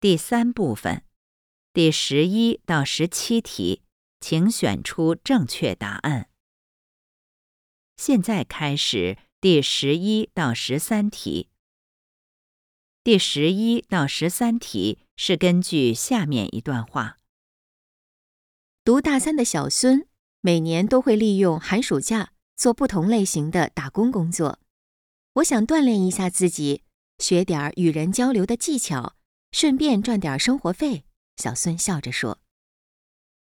第三部分，第十一到十七题，请选出正确答案。现在开始第十一到十三题。第十一到十三题是根据下面一段话：读大三的小孙每年都会利用寒暑假做不同类型的打工工作。我想锻炼一下自己，学点与人交流的技巧。顺便赚点生活费，小孙笑着说：“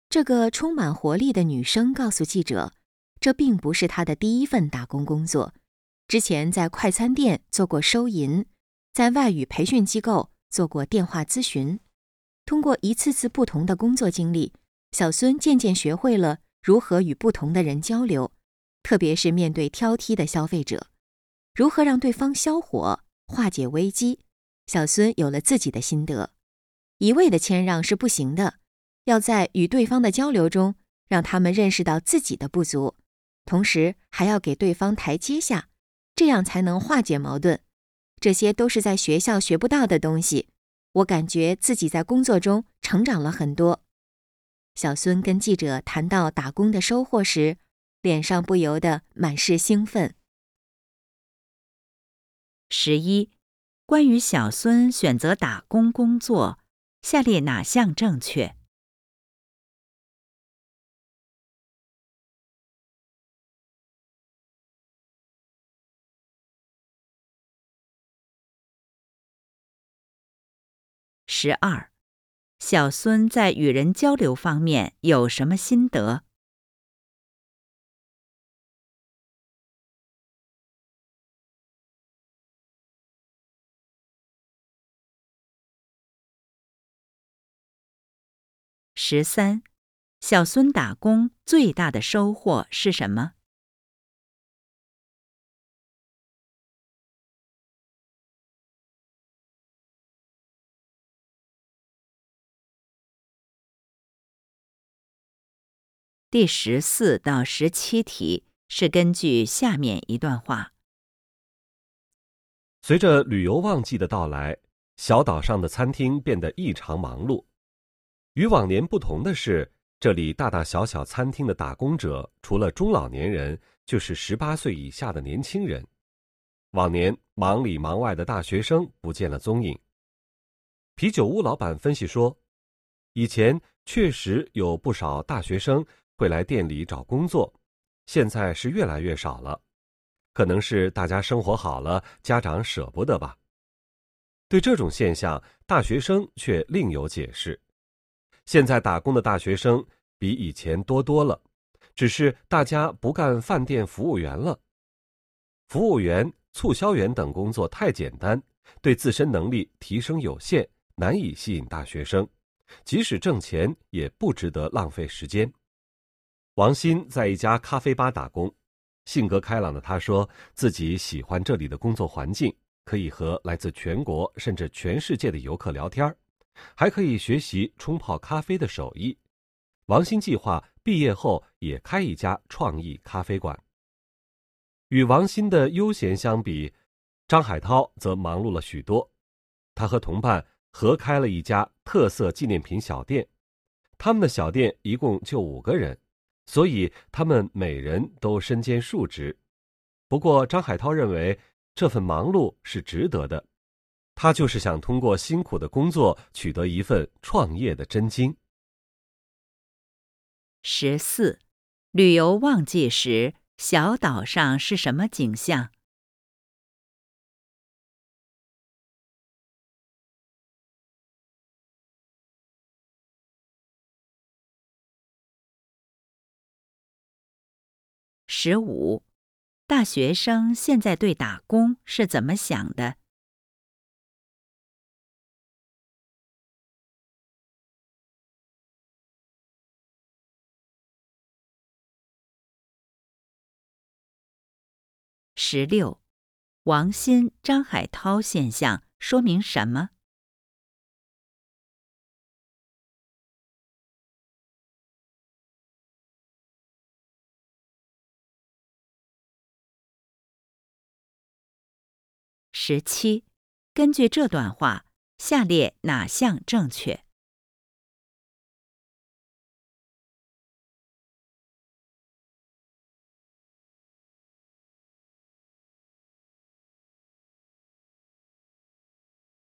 这个充满活力的女生告诉记者，这并不是她的第一份打工工作。之前在快餐店做过收银，在外语培训机构做过电话咨询。通过一次次不同的工作经历，小孙渐渐学会了如何与不同的人交流，特别是面对挑剔的消费者，如何让对方消火，化解危机。”小孙有了自己的心得，一味的谦让是不行的，要在与对方的交流中，让他们认识到自己的不足，同时还要给对方台阶下，这样才能化解矛盾。这些都是在学校学不到的东西，我感觉自己在工作中成长了很多。小孙跟记者谈到打工的收获时，脸上不由得满是兴奋。十一。关于小孙选择打工工作，下列哪项正确？十二，小孙在与人交流方面有什么心得？十三，小孙打工最大的收获是什么？第十四到十七题是根据下面一段话：随着旅游旺季的到来，小岛上的餐厅变得异常忙碌。与往年不同的是，这里大大小小餐厅的打工者，除了中老年人，就是十八岁以下的年轻人。往年忙里忙外的大学生不见了踪影。啤酒屋老板分析说，以前确实有不少大学生会来店里找工作，现在是越来越少了。可能是大家生活好了，家长舍不得吧。对这种现象，大学生却另有解释。现在打工的大学生比以前多多了，只是大家不干饭店服务员了。服务员、促销员等工作太简单，对自身能力提升有限，难以吸引大学生。即使挣钱，也不值得浪费时间。王鑫在一家咖啡吧打工，性格开朗的他说自己喜欢这里的工作环境，可以和来自全国甚至全世界的游客聊天儿。还可以学习冲泡咖啡的手艺。王鑫计划毕业后也开一家创意咖啡馆。与王鑫的悠闲相比，张海涛则忙碌了许多。他和同伴合开了一家特色纪念品小店。他们的小店一共就五个人，所以他们每人都身兼数职。不过，张海涛认为这份忙碌是值得的。他就是想通过辛苦的工作取得一份创业的真经。十四，旅游旺季时，小岛上是什么景象？十五，大学生现在对打工是怎么想的？十六，王鑫、张海涛现象说明什么？十七，根据这段话，下列哪项正确？